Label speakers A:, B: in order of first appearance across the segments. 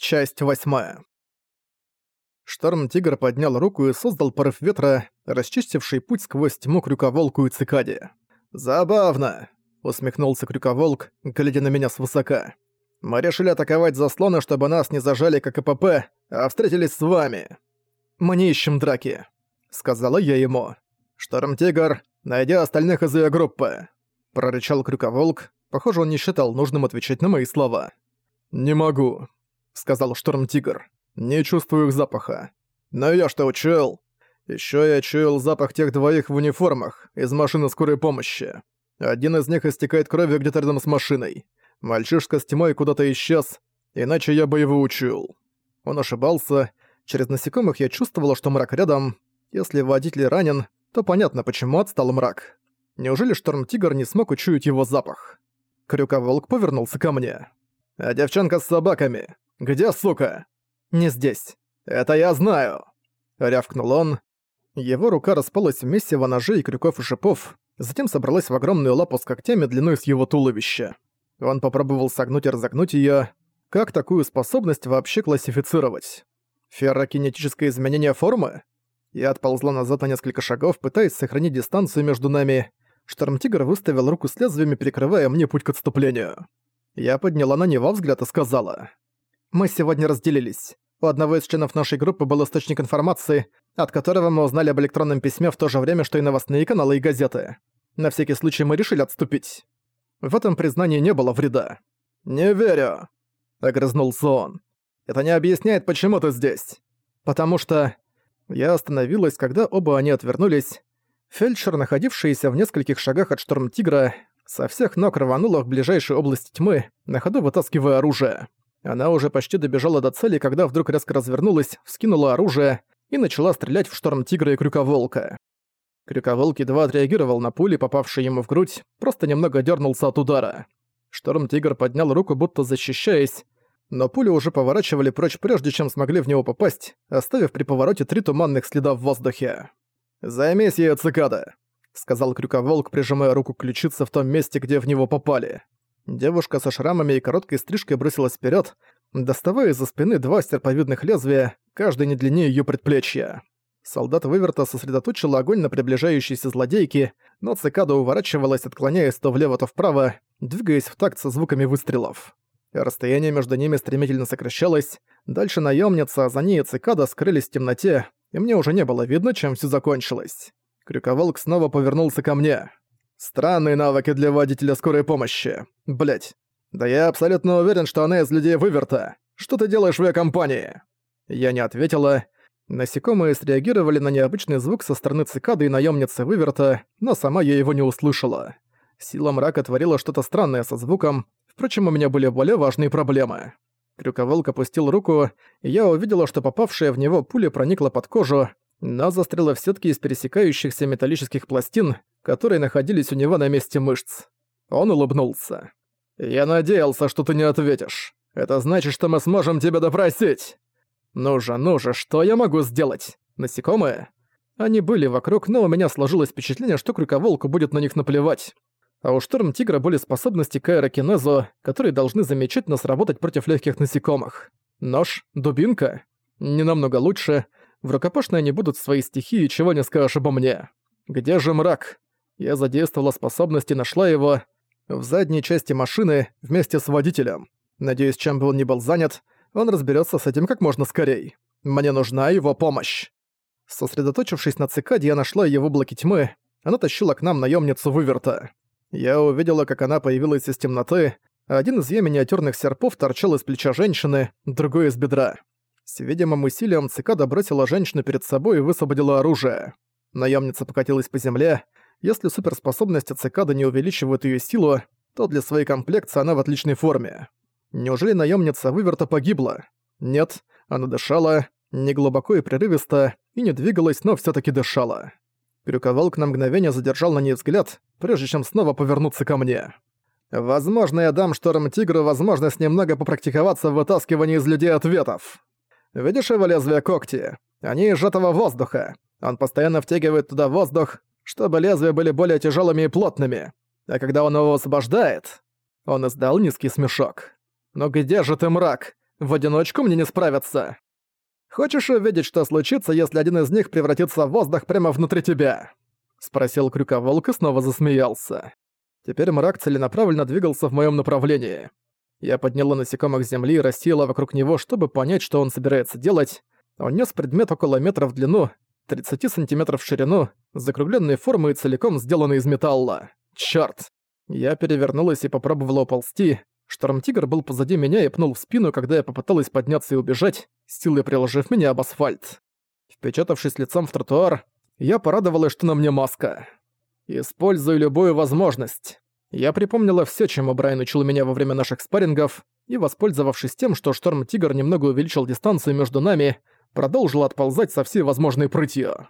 A: Часть восьмая. Шторм-тигр поднял руку и создал порыв ветра, расчистивший путь сквозь тьму крюковолку и цикаде. «Забавно!» — усмехнулся крюковолк, глядя на меня свысока. «Мы решили атаковать заслоны, чтобы нас не зажали как АПП, а встретились с вами. Мы не ищем драки», — сказала я ему. «Шторм-тигр, найди остальных из ее группы», — прорычал крюковолк. Похоже, он не считал нужным отвечать на мои слова. «Не могу», — сказал Шторм-тигр. «Не чувствую их запаха». «Но я что учил?» Еще я чуял запах тех двоих в униформах из машины скорой помощи. Один из них истекает кровью где-то рядом с машиной. Мальчишка с тьмой куда-то исчез, иначе я бы его учуял. Он ошибался. Через насекомых я чувствовала, что мрак рядом. Если водитель ранен, то понятно, почему отстал мрак. Неужели Шторм-Тигр не смог учуять его запах? Крюковолк повернулся ко мне. «А девчонка с собаками? Где, сука?» «Не здесь. Это я знаю!» Рявкнул он. Его рука распалась в месиво ножей, крюков и шипов, затем собралась в огромную лапу с когтями длиной с его туловища. Он попробовал согнуть и разогнуть её. Как такую способность вообще классифицировать? Феррокинетическое изменение формы? Я отползла назад на несколько шагов, пытаясь сохранить дистанцию между нами. Штормтигр выставил руку с лезвиями, перекрывая мне путь к отступлению. Я подняла на него взгляд и сказала. «Мы сегодня разделились. У одного из членов нашей группы был источник информации, от которого мы узнали об электронном письме в то же время, что и новостные каналы и газеты. На всякий случай мы решили отступить. В этом признании не было вреда. «Не верю», — огрызнулся он. «Это не объясняет, почему ты здесь. Потому что...» Я остановилась, когда оба они отвернулись. Фельдшер, находившийся в нескольких шагах от Шторм-Тигра, со всех ног рванула в ближайшей области тьмы, на ходу вытаскивая оружие. Она уже почти добежала до цели, когда вдруг резко развернулась, вскинула оружие и начала стрелять в шторм тигра и крюковолка. Крюковолк едва отреагировал на пули, попавшие ему в грудь, просто немного дернулся от удара. Шторм-тигр поднял руку, будто защищаясь, но пули уже поворачивали прочь прежде, чем смогли в него попасть, оставив при повороте три туманных следа в воздухе. «Займись её, цикада!» — сказал Крюковолк, прижимая руку к ключице в том месте, где в него попали. Девушка со шрамами и короткой стрижкой бросилась вперед, доставая из-за спины два серповидных лезвия, каждый не длиннее ее предплечья. Солдат Выверта сосредоточил огонь на приближающейся злодейке, но цикада уворачивалась, отклоняясь то влево, то вправо, двигаясь в такт со звуками выстрелов. Расстояние между ними стремительно сокращалось, дальше наемница, а за ней цикада скрылись в темноте, и мне уже не было видно, чем все закончилось. Крюковолк снова повернулся ко мне. Странные навыки для водителя скорой помощи. Блять. Да я абсолютно уверен, что она из людей выверта. Что ты делаешь в её компании? Я не ответила. Насекомые среагировали на необычный звук со стороны цикады и наемницы выверта, но сама я его не услышала. Сила мрака творила что-то странное со звуком, впрочем, у меня были более важные проблемы. Крюковолк опустил руку, и я увидела, что попавшая в него пуля проникла под кожу, но застряла в сетке из пересекающихся металлических пластин, которые находились у него на месте мышц. Он улыбнулся. «Я надеялся, что ты не ответишь. Это значит, что мы сможем тебя допросить. Ну же, ну же, что я могу сделать? Насекомые?» Они были вокруг, но у меня сложилось впечатление, что крюковолку будет на них наплевать. А у Шторм Тигра были способности к аэрокинезу, которые должны замечательно сработать против легких насекомых. Нож, дубинка. Не намного лучше. В рукопашной они будут свои стихии, чего не скажешь обо мне. Где же мрак? Я задействовала способность и нашла его в задней части машины вместе с водителем. Надеюсь, чем бы он ни был занят, он разберется с этим как можно скорей. Мне нужна его помощь. Сосредоточившись на цикаде, я нашла ее в облаке тьмы. Она тащила к нам наемницу выверта. Я увидела, как она появилась из темноты. Один из ее миниатюрных серпов торчал из плеча женщины, другой из бедра. С видимым усилием цикада бросила женщину перед собой и высвободила оружие. Наемница покатилась по земле, если суперспособности цикады не увеличивают ее силу, то для своей комплекции она в отличной форме. Неужели наемница выверта погибла? Нет, она дышала, не глубоко и прерывисто, и не двигалась, но все таки дышала. Крюковалк на мгновение задержал на ней взгляд, прежде чем снова повернуться ко мне. «Возможно, я дам Шторм-Тигру возможность немного попрактиковаться в вытаскивании из людей ответов. Видишь его лезвие когти? Они из сжатого воздуха. Он постоянно втягивает туда воздух, чтобы лезвия были более тяжелыми и плотными. А когда он его освобождает, он издал низкий смешок. «Но где же ты, мрак? В одиночку мне не справиться. Хочешь увидеть, что случится, если один из них превратится в воздух прямо внутри тебя?» Спросил Крюковолк и снова засмеялся. Теперь мрак целенаправленно двигался в моем направлении. Я подняла насекомых с земли и рассеяла вокруг него, чтобы понять, что он собирается делать. Он нес предмет около метра в длину, 30 сантиметров в ширину, закругленной формы и целиком сделанный из металла. Чёрт! Я перевернулась и попробовала уползти. Шторм-тигр был позади меня и пнул в спину, когда я попыталась подняться и убежать, силой приложив меня об асфальт. Впечатавшись лицом в тротуар, я порадовалась, что на мне маска. Использую любую возможность. Я припомнила все, чему Брайан учил меня во время наших спаррингов, и, воспользовавшись тем, что Шторм-Тигр немного увеличил дистанцию между нами, продолжил отползать со всей возможной прытью.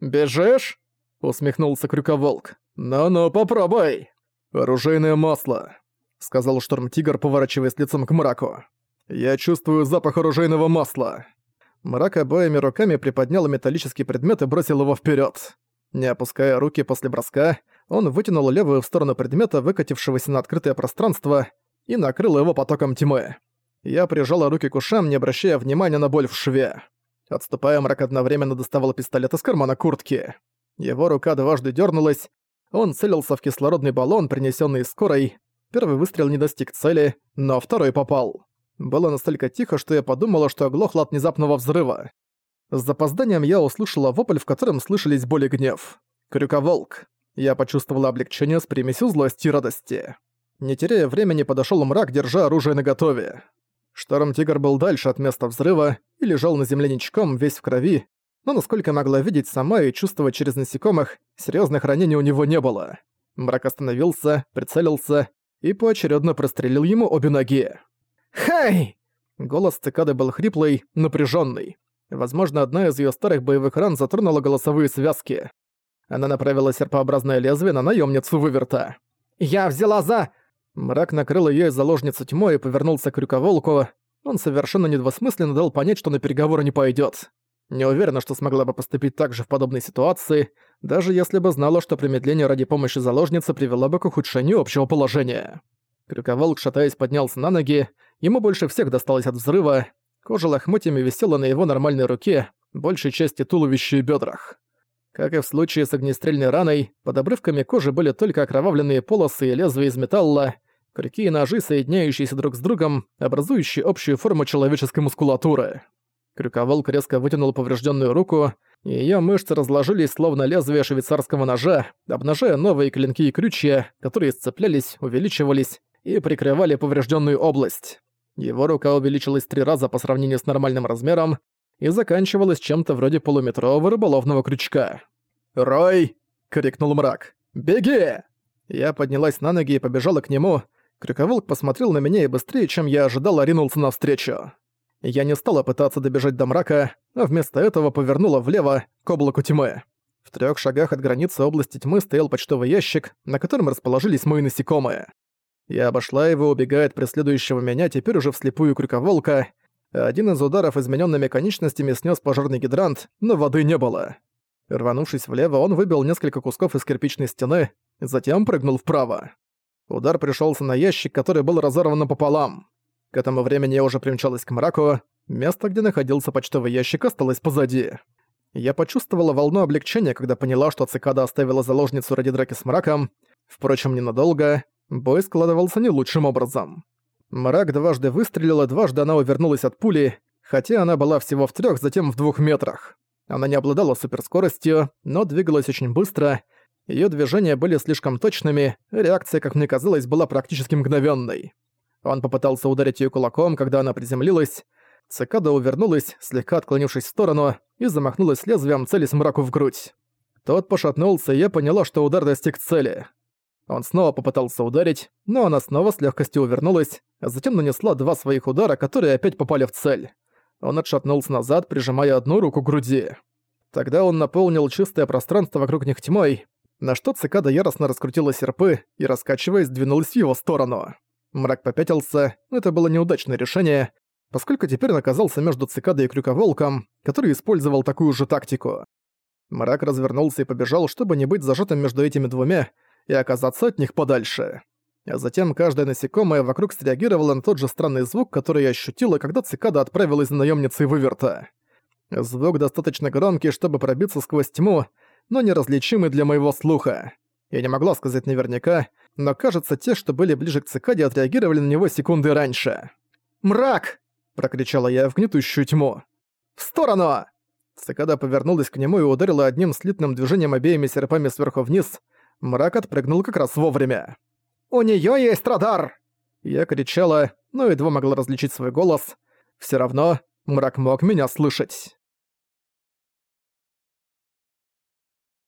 A: «Бежишь?» — усмехнулся Крюковолк. «Ну-ну, попробуй!» «Оружейное масло», — сказал Шторм-Тигр, поворачиваясь лицом к мраку. «Я чувствую запах оружейного масла». Мрак обоими руками приподнял металлический предмет и бросил его вперед. Не опуская руки после броска, он вытянул левую в сторону предмета, выкатившегося на открытое пространство, и накрыл его потоком тьмы. Я прижала руки к ушам, не обращая внимания на боль в шве. Отступая, мрак одновременно доставал пистолет из кармана куртки. Его рука дважды дернулась, он целился в кислородный баллон, принесенный скорой. Первый выстрел не достиг цели, но второй попал. Было настолько тихо, что я подумала, что оглохла от внезапного взрыва. С запозданием я услышала вопль, в котором слышались боль и гнев. Крюковолк. Я почувствовала облегчение с примесью злости и радости. Не теряя времени, подошёл мрак, держа оружие наготове. Шторм-тигр был дальше от места взрыва и лежал на земле ничком, весь в крови, но насколько могла видеть сама и чувствовать через насекомых, серьёзных ранений у него не было. Мрак остановился, прицелился и поочередно прострелил ему обе ноги. «Хай!» Голос цикады был хриплый, напряженный. Возможно, одна из её старых боевых ран затронула голосовые связки. Она направила серпообразное лезвие на наемницу выверта. «Я взяла за...» Мрак накрыл её из заложницу тьмой и повернулся к крюковолку. Он совершенно недвусмысленно дал понять, что на переговоры не пойдёт. Не уверена, что смогла бы поступить так же в подобной ситуации, даже если бы знала, что промедление ради помощи заложницы привело бы к ухудшению общего положения. Крюковолк, шатаясь, поднялся на ноги, ему больше всех досталось от взрыва, кожа лохмотьями висела на его нормальной руке, большей части туловища и бедрах. Как и в случае с огнестрельной раной, под обрывками кожи были только окровавленные полосы и лезвия из металла, крюки и ножи, соединяющиеся друг с другом, образующие общую форму человеческой мускулатуры. Крюковолк резко вытянул поврежденную руку, и её мышцы разложились словно лезвие швейцарского ножа, обнажая новые клинки и крючья, которые сцеплялись, увеличивались и прикрывали поврежденную область. Его рука увеличилась три раза по сравнению с нормальным размером, и заканчивалась чем-то вроде полуметрового рыболовного крючка. «Рой!» — крикнул мрак. «Беги!» Я поднялась на ноги и побежала к нему. Крюковолк посмотрел на меня и быстрее, чем я ожидал, ринулся навстречу. Я не стала пытаться добежать до мрака, а вместо этого повернула влево, к облаку тьмы. В трех шагах от границы области тьмы стоял почтовый ящик, на котором расположились мои насекомые. Я обошла его, убегая от преследующего меня теперь уже вслепую крюковолка, один из ударов измененными конечностями снес пожарный гидрант, но воды не было. Рванувшись влево, он выбил несколько кусков из кирпичной стены, затем прыгнул вправо. Удар пришелся на ящик, который был разорван пополам. К этому времени я уже примчалась к мраку, место, где находился почтовый ящик, осталось позади. Я почувствовала волну облегчения, когда поняла, что цикада оставила заложницу ради драки с мраком. Впрочем, ненадолго. Бой складывался не лучшим образом. Мрак дважды выстрелила, дважды она увернулась от пули, хотя она была всего в трех, затем в двух метрах. Она не обладала суперскоростью, но двигалась очень быстро, ее движения были слишком точными, реакция, как мне казалось, была практически мгновенной. Он попытался ударить ее кулаком, когда она приземлилась. Цикада увернулась, слегка отклонившись в сторону, и замахнулась лезвием, целясь мраку в грудь. Тот пошатнулся, и я поняла, что удар достиг цели. Он снова попытался ударить, но она снова с легкостью увернулась, а затем нанесла два своих удара, которые опять попали в цель. Он отшатнулся назад, прижимая одну руку к груди. Тогда он наполнил чистое пространство вокруг них тьмой, на что цикада яростно раскрутила серпы и, раскачиваясь, двинулась в его сторону. Мрак попятился, но это было неудачное решение, поскольку теперь он оказался между цикадой и крюковолком, который использовал такую же тактику. Мрак развернулся и побежал, чтобы не быть зажатым между этими двумя, и оказаться от них подальше. А затем каждое насекомое вокруг среагировало на тот же странный звук, который я ощутила, когда цикада отправилась за наемницей выверта. Звук достаточно громкий, чтобы пробиться сквозь тьму, но неразличимый для моего слуха. Я не могла сказать наверняка, но кажется, те, что были ближе к цикаде, отреагировали на него секунды раньше. «Мрак!» – прокричала я в гнетущую тьму. «В сторону!» Цикада повернулась к нему и ударила одним слитным движением обеими серпами сверху вниз. Мрак отпрыгнул как раз вовремя. «У неё есть радар!» Я кричала, но едва могла различить свой голос. Всё равно мрак мог меня слышать.